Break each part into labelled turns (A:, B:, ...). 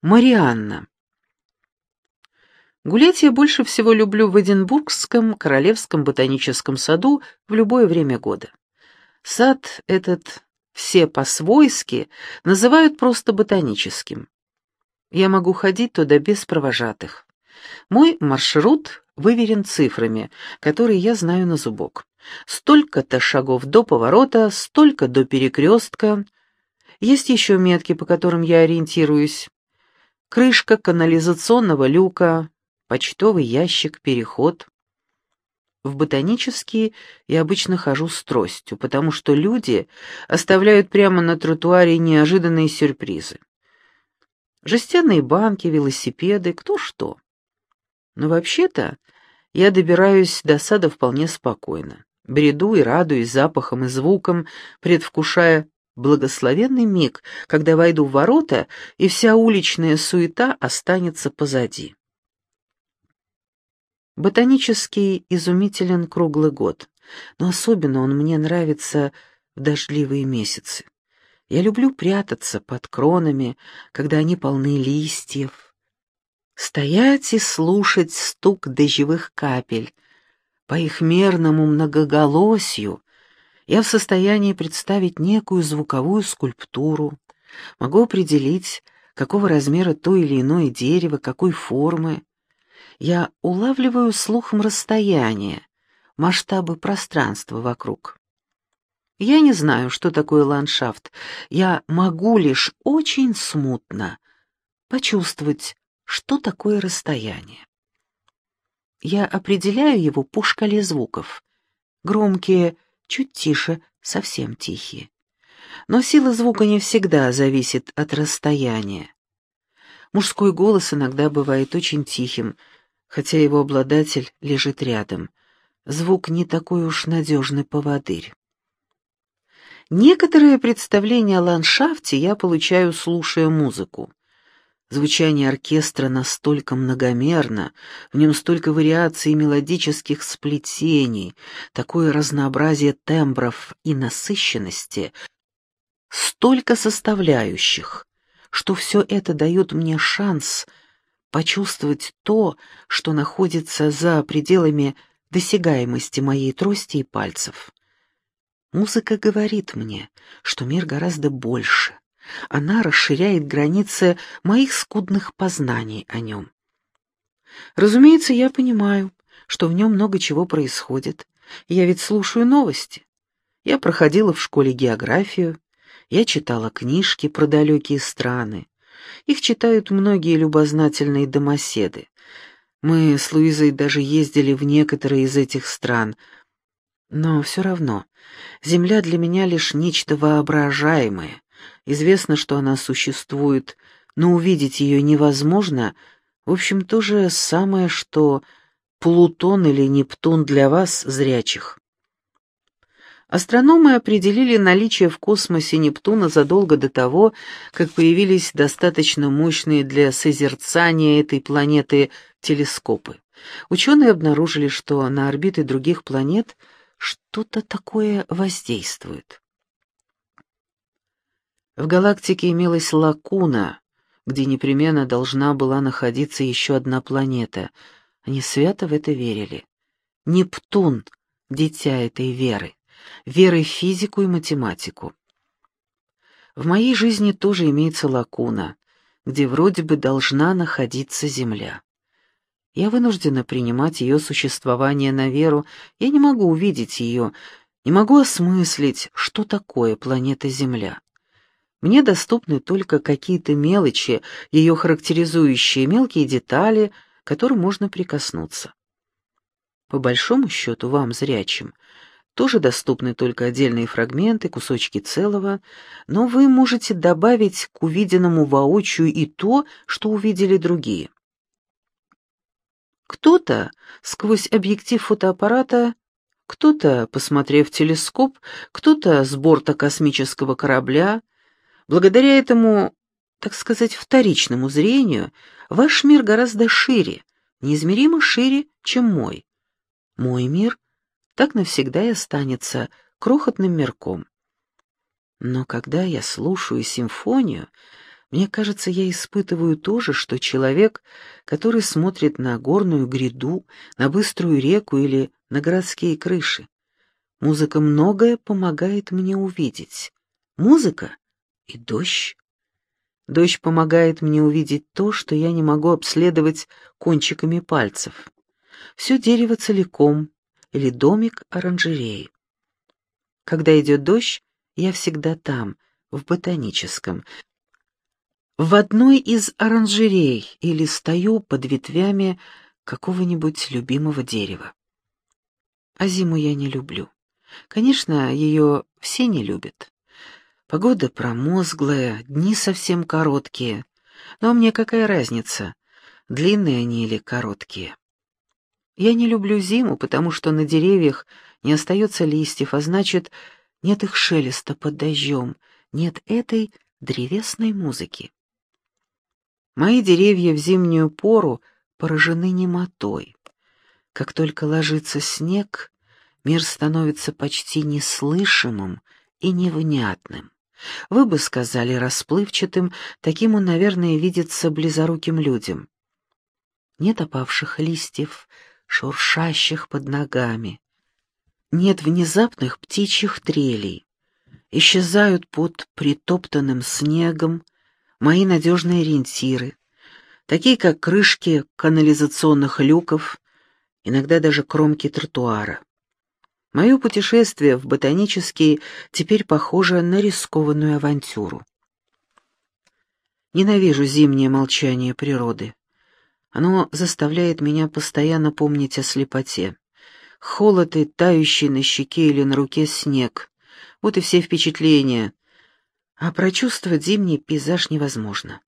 A: Марианна. Гулять я больше всего люблю в Эдинбургском Королевском ботаническом саду в любое время года. Сад этот все по-свойски называют просто ботаническим. Я могу ходить туда без провожатых. Мой маршрут выверен цифрами, которые я знаю на зубок. Столько-то шагов до поворота, столько до перекрестка. Есть еще метки, по которым я ориентируюсь крышка канализационного люка, почтовый ящик, переход. В ботанические я обычно хожу с тростью, потому что люди оставляют прямо на тротуаре неожиданные сюрпризы. Жестяные банки, велосипеды, кто что. Но вообще-то я добираюсь до сада вполне спокойно. Бреду и радуюсь запахом и звуком, предвкушая благословенный миг, когда войду в ворота, и вся уличная суета останется позади. Ботанический изумителен круглый год, но особенно он мне нравится в дождливые месяцы. Я люблю прятаться под кронами, когда они полны листьев, стоять и слушать стук дождевых капель. По их мерному многоголосью я в состоянии представить некую звуковую скульптуру, могу определить, какого размера то или иное дерево, какой формы. Я улавливаю слухом расстояние, масштабы пространства вокруг. Я не знаю, что такое ландшафт, я могу лишь очень смутно почувствовать, что такое расстояние. Я определяю его по шкале звуков. Громкие — чуть тише, совсем тихие. Но сила звука не всегда зависит от расстояния. Мужской голос иногда бывает очень тихим, хотя его обладатель лежит рядом. Звук не такой уж надежный поводырь. Некоторые представления о ландшафте я получаю, слушая музыку. Звучание оркестра настолько многомерно, в нем столько вариаций мелодических сплетений, такое разнообразие тембров и насыщенности, столько составляющих, что все это дает мне шанс почувствовать то, что находится за пределами досягаемости моей трости и пальцев. Музыка говорит мне, что мир гораздо больше, она расширяет границы моих скудных познаний о нем. Разумеется, я понимаю, что в нем много чего происходит. Я ведь слушаю новости. Я проходила в школе географию, я читала книжки про далекие страны. Их читают многие любознательные домоседы. Мы с Луизой даже ездили в некоторые из этих стран. Но все равно, Земля для меня лишь нечто воображаемое, Известно, что она существует, но увидеть ее невозможно. В общем, то же самое, что Плутон или Нептун для вас, зрячих. Астрономы определили наличие в космосе Нептуна задолго до того, как появились достаточно мощные для созерцания этой планеты телескопы. Ученые обнаружили, что на орбиты других планет что-то такое воздействует. В галактике имелась лакуна, где непременно должна была находиться еще одна планета. Они свято в это верили. Нептун — дитя этой веры, веры в физику и математику. В моей жизни тоже имеется лакуна, где вроде бы должна находиться Земля. Я вынуждена принимать ее существование на веру, я не могу увидеть ее, не могу осмыслить, что такое планета Земля. Мне доступны только какие-то мелочи, ее характеризующие мелкие детали, к которым можно прикоснуться. По большому счету, вам, зрячим, тоже доступны только отдельные фрагменты, кусочки целого, но вы можете добавить к увиденному воочию и то, что увидели другие. Кто-то сквозь объектив фотоаппарата, кто-то, посмотрев телескоп, кто-то с борта космического корабля — Благодаря этому, так сказать, вторичному зрению, ваш мир гораздо шире, неизмеримо шире, чем мой. Мой мир так навсегда и останется крохотным мирком. Но когда я слушаю симфонию, Мне кажется, я испытываю то же, что человек, который смотрит на горную гряду, на быструю реку или на городские крыши. Музыка многое помогает мне увидеть. Музыка и дождь. Дождь помогает мне увидеть то, что я не могу обследовать кончиками пальцев. Все дерево целиком или домик оранжереи. Когда идет дождь, я всегда там, в ботаническом, в одной из оранжерей или стою под ветвями какого-нибудь любимого дерева. А зиму я не люблю. Конечно, ее все не любят. Погода промозглая, дни совсем короткие. Но мне какая разница, длинные они или короткие. Я не люблю зиму, потому что на деревьях не остается листьев, а значит, нет их шелеста под дождем, нет этой древесной музыки. Мои деревья в зимнюю пору поражены немотой. Как только ложится снег, мир становится почти неслышимым и невнятным. Вы бы сказали расплывчатым, таким он, наверное, видится близоруким людям. Нет опавших листьев, шуршащих под ногами. Нет внезапных птичьих трелей. Исчезают под притоптанным снегом мои надежные ориентиры, такие как крышки канализационных люков, иногда даже кромки тротуара. Мое путешествие в ботанический теперь похоже на рискованную авантюру. Ненавижу зимнее молчание природы. Оно заставляет меня постоянно помнить о слепоте. Холод и тающий на щеке или на руке снег. Вот и все впечатления. А прочувствовать зимний пейзаж невозможно.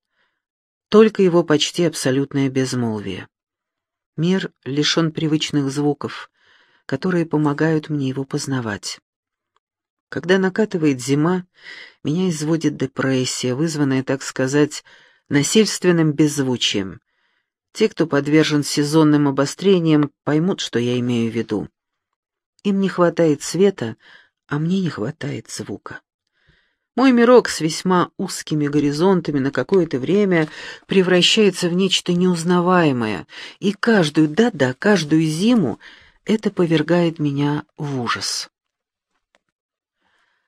A: Только его почти абсолютное безмолвие. Мир лишен привычных звуков, которые помогают мне его познавать. Когда накатывает зима, меня изводит депрессия, вызванная, так сказать, насильственным беззвучием. Те, кто подвержен сезонным обострениям, поймут, что я имею в виду. Им не хватает света, а мне не хватает звука. Мой мирок с весьма узкими горизонтами на какое-то время превращается в нечто неузнаваемое, и каждую, да-да, каждую зиму это повергает меня в ужас.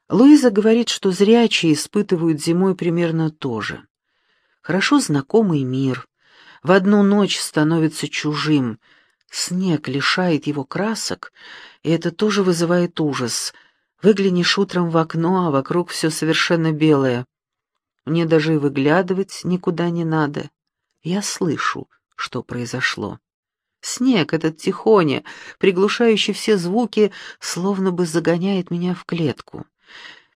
A: Луиза говорит, что зрячие испытывают зимой примерно то же. Хорошо знакомый мир в одну ночь становится чужим, снег лишает его красок, и это тоже вызывает ужас. Выглянешь утром в окно, а вокруг все совершенно белое. Мне даже и выглядывать никуда не надо. Я слышу, что произошло. Снег этот тихоня, приглушающий все звуки, словно бы загоняет меня в клетку.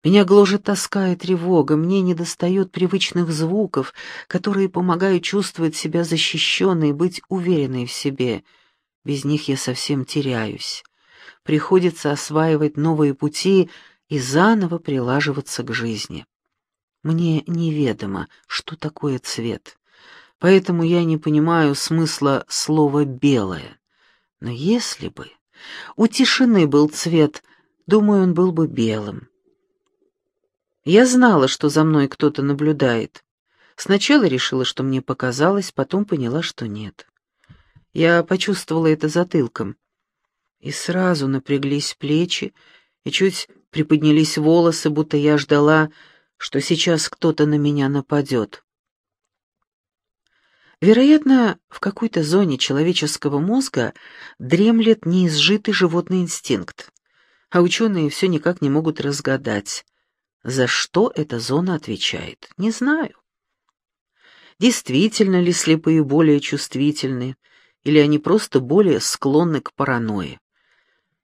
A: Меня гложет тоска и тревога, мне недостает привычных звуков, которые помогают чувствовать себя защищенной быть уверенной в себе. Без них я совсем теряюсь. Приходится осваивать новые пути и заново прилаживаться к жизни. Мне неведомо, что такое цвет поэтому я не понимаю смысла слова «белое». Но если бы у тишины был цвет, думаю, он был бы белым. Я знала, что за мной кто-то наблюдает. Сначала решила, что мне показалось, потом поняла, что нет. Я почувствовала это затылком. И сразу напряглись плечи, и чуть приподнялись волосы, будто я ждала, что сейчас кто-то на меня нападет. Вероятно, в какой-то зоне человеческого мозга дремлет неизжитый животный инстинкт, а ученые все никак не могут разгадать, за что эта зона отвечает. Не знаю. Действительно ли слепые более чувствительны, или они просто более склонны к паранойи?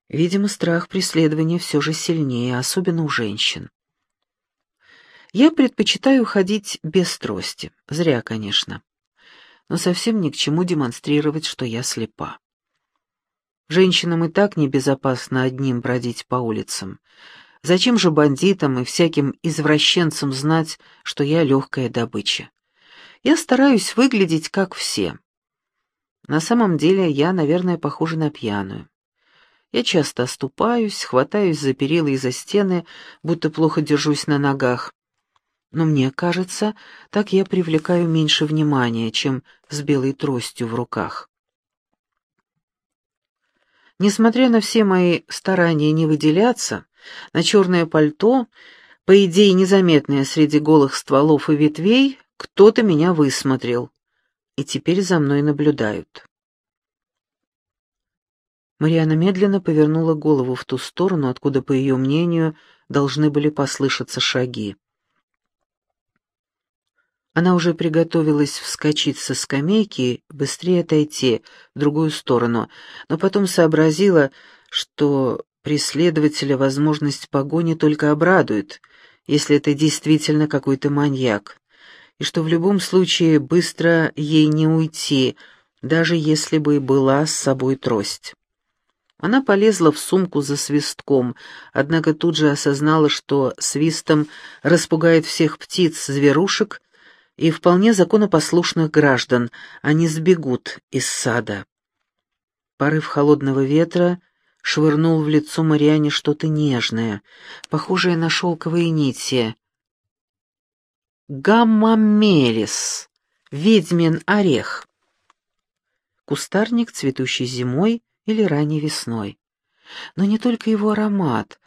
A: Видимо, страх преследования все же сильнее, особенно у женщин. Я предпочитаю ходить без трости. Зря, конечно но совсем ни к чему демонстрировать, что я слепа. Женщинам и так небезопасно одним бродить по улицам. Зачем же бандитам и всяким извращенцам знать, что я легкая добыча? Я стараюсь выглядеть как все. На самом деле я, наверное, похожа на пьяную. Я часто оступаюсь, хватаюсь за перила и за стены, будто плохо держусь на ногах. Но мне кажется, так я привлекаю меньше внимания, чем с белой тростью в руках. Несмотря на все мои старания не выделяться, на черное пальто, по идее незаметное среди голых стволов и ветвей, кто-то меня высмотрел, и теперь за мной наблюдают. Мариана медленно повернула голову в ту сторону, откуда, по ее мнению, должны были послышаться шаги. Она уже приготовилась вскочить со скамейки, быстрее отойти в другую сторону, но потом сообразила, что преследователя возможность погони только обрадует, если это действительно какой-то маньяк, и что в любом случае быстро ей не уйти, даже если бы была с собой трость. Она полезла в сумку за свистком, однако тут же осознала, что свистом распугает всех птиц, зверушек и вполне законопослушных граждан, они сбегут из сада. Порыв холодного ветра швырнул в лицо Мариане что-то нежное, похожее на шелковые нити. Гаммамелис, ведьмин орех. Кустарник, цветущий зимой, или ранней весной. Но не только его аромат,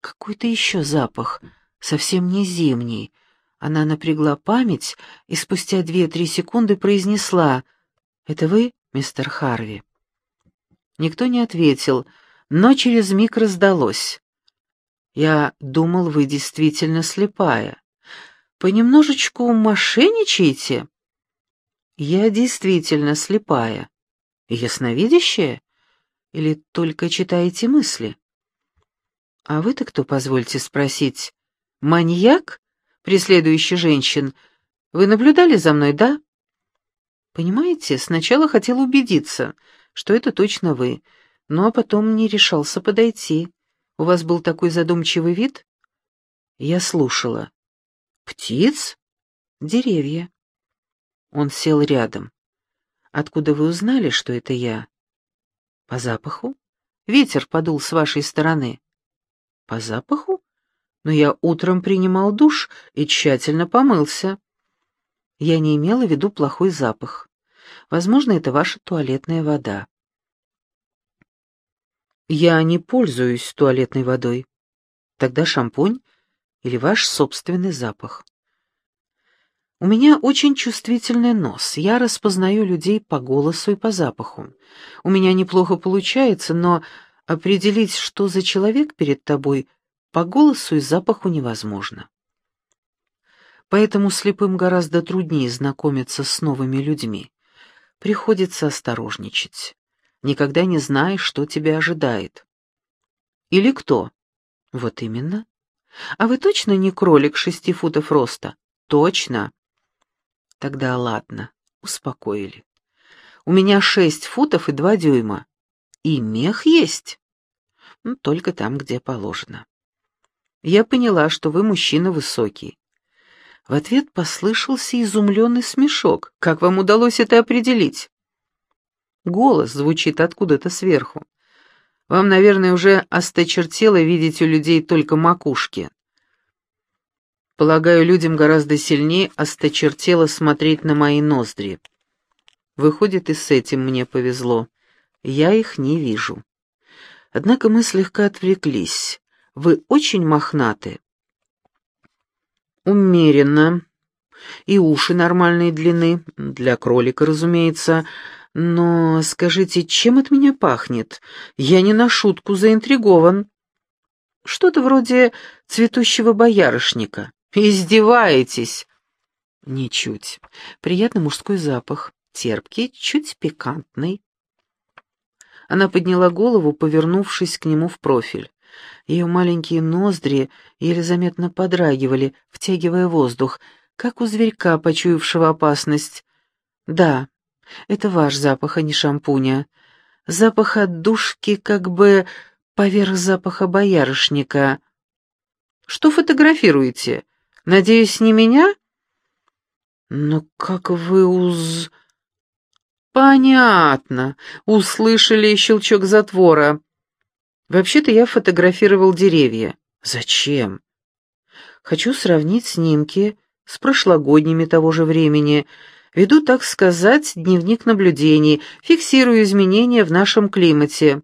A: какой-то еще запах, совсем не зимний. Она напрягла память и спустя две-три секунды произнесла «Это вы, мистер Харви?» Никто не ответил, но через миг раздалось. «Я думал, вы действительно слепая. Понемножечку мошенничаете?» «Я действительно слепая. Ясновидящая? Или только читаете мысли? А вы-то кто, позвольте спросить? Маньяк, преследующий женщин? Вы наблюдали за мной, да? Понимаете, сначала хотел убедиться, что это точно вы, а потом не решался подойти. У вас был такой задумчивый вид? Я слушала. Птиц? Деревья. Он сел рядом. Откуда вы узнали, что это я? По запаху? Ветер подул с вашей стороны. По запаху? Но я утром принимал душ и тщательно помылся. Я не имела в виду плохой запах. Возможно, это ваша туалетная вода. Я не пользуюсь туалетной водой. Тогда шампунь или ваш собственный запах. У меня очень чувствительный нос, я распознаю людей по голосу и по запаху. У меня неплохо получается, но определить, что за человек перед тобой, по голосу и запаху невозможно. Поэтому слепым гораздо труднее знакомиться с новыми людьми. Приходится осторожничать. Никогда не знаешь, что тебя ожидает. Или кто? Вот именно. А вы точно не кролик шести футов роста? Точно. Тогда ладно, успокоили. У меня шесть футов и два дюйма. И мех есть. Ну, только там, где положено. Я поняла, что вы мужчина высокий. В ответ послышался изумленный смешок. Как вам удалось это определить? Голос звучит откуда-то сверху. Вам, наверное, уже осточертело видеть у людей только макушки. Полагаю, людям гораздо сильнее осточертело смотреть на мои ноздри. Выходит, и с этим мне повезло. Я их не вижу. Однако мы слегка отвлеклись. Вы очень мохнаты. Умеренно. И уши нормальной длины, для кролика, разумеется. Но скажите, чем от меня пахнет? Я не на шутку заинтригован. Что-то вроде цветущего боярышника. «Издеваетесь?» «Ничуть. Приятный мужской запах, терпкий, чуть пикантный». Она подняла голову, повернувшись к нему в профиль. Ее маленькие ноздри еле заметно подрагивали, втягивая воздух, как у зверька, почуявшего опасность. «Да, это ваш запах, а не шампуня. Запах отдушки как бы поверх запаха боярышника. Что фотографируете? Надеюсь, не меня? Но как вы уз... Понятно. Услышали щелчок затвора. Вообще-то я фотографировал деревья. Зачем? Хочу сравнить снимки с прошлогодними того же времени. Веду, так сказать, дневник наблюдений, фиксирую изменения в нашем климате.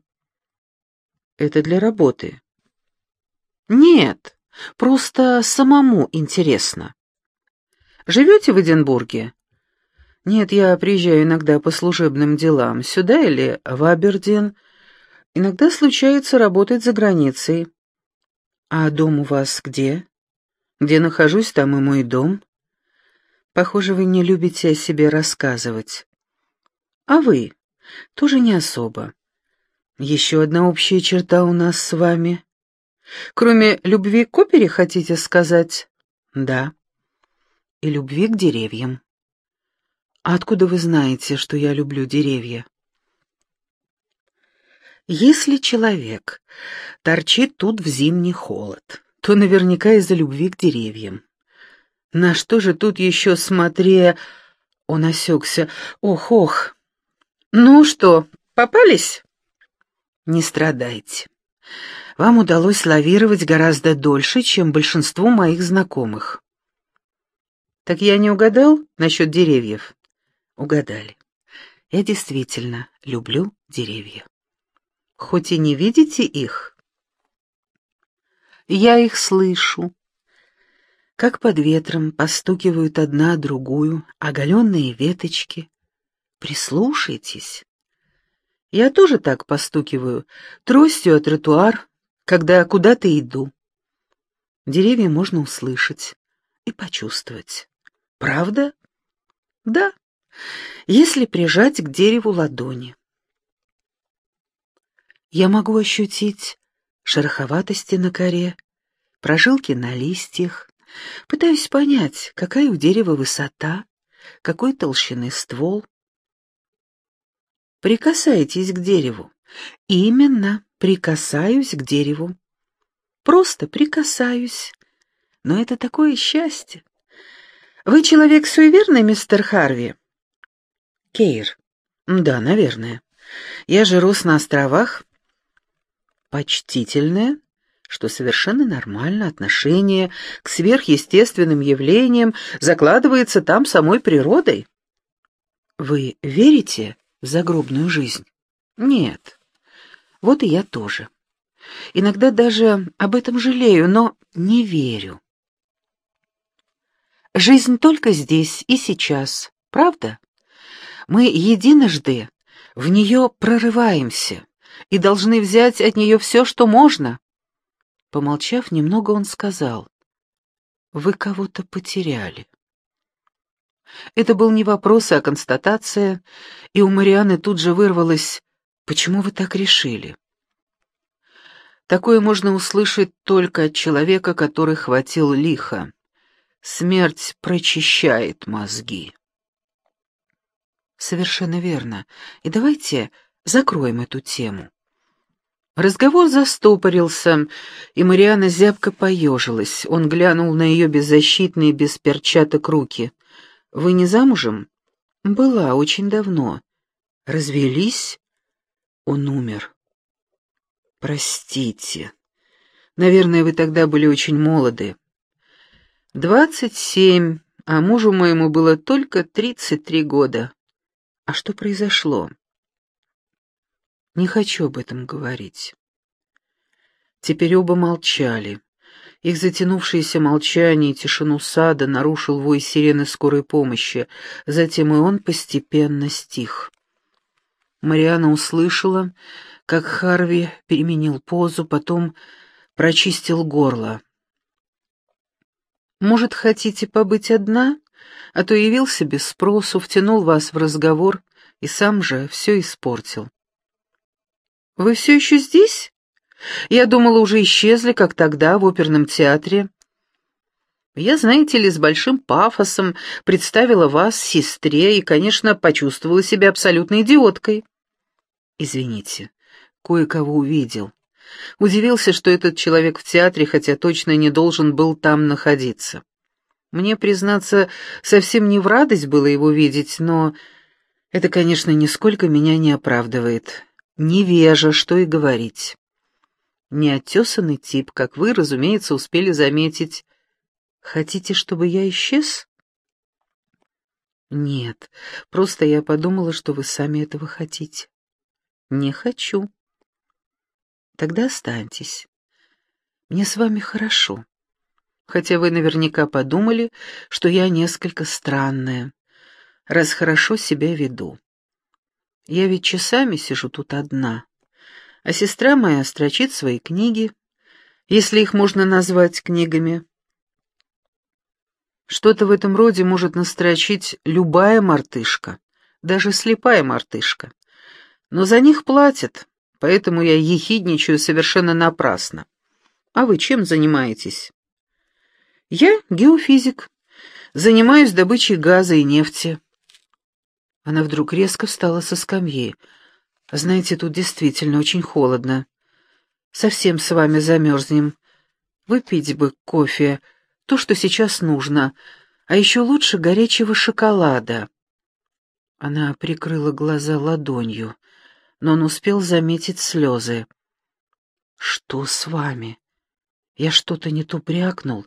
A: Это для работы. Нет, просто самому интересно. Живете в Эдинбурге? Нет, я приезжаю иногда по служебным делам, сюда или в Абердин. Иногда случается работать за границей. А дом у вас где? Где нахожусь, там и мой дом. Похоже, вы не любите о себе рассказывать. А вы? Тоже не особо. Еще одна общая черта у нас с вами. Кроме любви к опере, хотите сказать? Да. И любви к деревьям. А откуда вы знаете, что я люблю деревья? Если человек торчит тут в зимний холод, то наверняка из-за любви к деревьям. На что же тут еще смотре... Он осекся. Ох, ох. Ну что, попались? Не страдайте. Вам удалось лавировать гораздо дольше, чем большинству моих знакомых. Так я не угадал насчет деревьев? Угадали. Я действительно люблю деревья. Хоть и не видите их, я их слышу. Как под ветром постукивают одна другую оголенные веточки. Прислушайтесь. Я тоже так постукиваю, тростью о тротуар, когда куда-то иду. Деревья можно услышать и почувствовать. Правда? Да, если прижать к дереву ладони. Я могу ощутить шероховатости на коре, прожилки на листьях. Пытаюсь понять, какая у дерева высота, какой толщины ствол. Прикасаетесь к дереву. Именно, прикасаюсь к дереву. Просто прикасаюсь. Но это такое счастье. Вы человек суеверный, мистер Харви? Кейр. Да, наверное. Я же рос на островах, почтительное, что совершенно нормально отношение к сверхъестественным явлениям закладывается там самой природой. Вы верите в загробную жизнь? Нет. Вот и я тоже. Иногда даже об этом жалею, но не верю. Жизнь только здесь и сейчас, правда? Мы единожды в нее прорываемся, и должны взять от нее все, что можно. Помолчав немного, он сказал, «Вы кого-то потеряли». Это был не вопрос, а констатация, и у Марианы тут же вырвалось, «Почему вы так решили?» Такое можно услышать только от человека, который хватил лихо. Смерть прочищает мозги. Совершенно верно. И давайте закроем эту тему. Разговор застопорился, и Мариана зябко поежилась. Он глянул на ее беззащитные, без перчаток руки. «Вы не замужем?» «Была, очень давно». «Развелись?» «Он умер». «Простите. Наверное, вы тогда были очень молоды». «Двадцать семь, а мужу моему было только тридцать три года». «А что произошло?» Не хочу об этом говорить. Теперь оба молчали. Их затянувшееся молчание и тишину сада нарушил вой сирены скорой помощи, затем и он постепенно стих. Мариана услышала, как Харви переменил позу, потом прочистил горло. «Может, хотите побыть одна? А то явился без спросу, втянул вас в разговор и сам же все испортил». «Вы все еще здесь? Я думала, уже исчезли, как тогда в оперном театре». Я, знаете ли, с большим пафосом представила вас сестре и, конечно, почувствовала себя абсолютной идиоткой. Извините, кое-кого увидел. Удивился, что этот человек в театре, хотя точно не должен был там находиться. Мне, признаться, совсем не в радость было его видеть, но это, конечно, нисколько меня не оправдывает. Невежа, что и говорить. Неотесанный тип, как вы, разумеется, успели заметить. Хотите, чтобы я исчез? Нет, просто я подумала, что вы сами этого хотите. Не хочу. Тогда останьтесь. Мне с вами хорошо. Хотя вы наверняка подумали, что я несколько странная, раз хорошо себя веду. Я ведь часами сижу тут одна, а сестра моя строчит свои книги, если их можно назвать книгами. Что-то в этом роде может настрочить любая мартышка, даже слепая мартышка. Но за них платят, поэтому я ехидничаю совершенно напрасно. А вы чем занимаетесь? Я геофизик. Занимаюсь добычей газа и нефти. Она вдруг резко встала со скамьи. Знаете, тут действительно очень холодно. Совсем с вами замерзнем. Выпить бы кофе, то, что сейчас нужно, а еще лучше горячего шоколада. Она прикрыла глаза ладонью, но он успел заметить слезы. «Что с вами? Я что-то не то брякнул,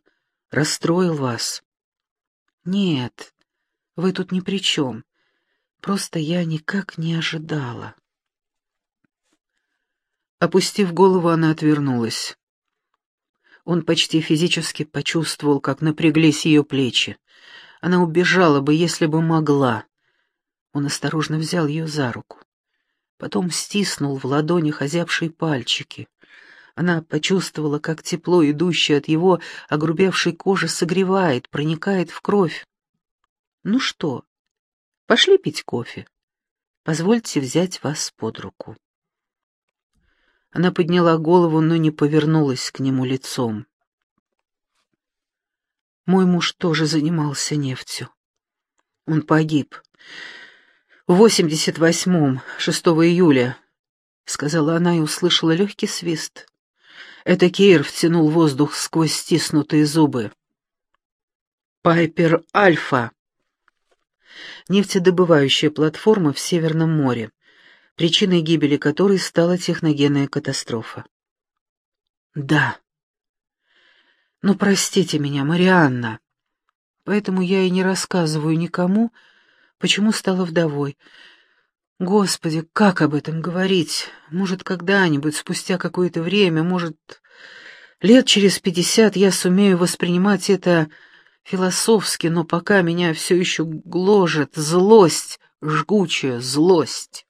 A: расстроил вас?» «Нет, вы тут ни при чем. Просто я никак не ожидала». Опустив голову, она отвернулась. Он почти физически почувствовал, как напряглись ее плечи. Она убежала бы, если бы могла. Он осторожно взял ее за руку. Потом стиснул в ладонях озябшие пальчики. Она почувствовала, как тепло, идущее от его огрубевшей кожи, согревает, проникает в кровь. «Ну что, пошли пить кофе? Позвольте взять вас под руку». Она подняла голову, но не повернулась к нему лицом. Мой муж тоже занимался нефтью. Он погиб. В восемьдесят восьмом, 6 июля, — сказала она и услышала легкий свист. Это Кейр втянул воздух сквозь стиснутые зубы. «Пайпер Альфа» — нефтедобывающая платформа в Северном море причиной гибели которой стала техногенная катастрофа. Да. Ну, простите меня, Марианна. Поэтому я и не рассказываю никому, почему стала вдовой. Господи, как об этом говорить? Может, когда-нибудь, спустя какое-то время, может, лет через пятьдесят я сумею воспринимать это философски, но пока меня все еще гложет злость, жгучая злость.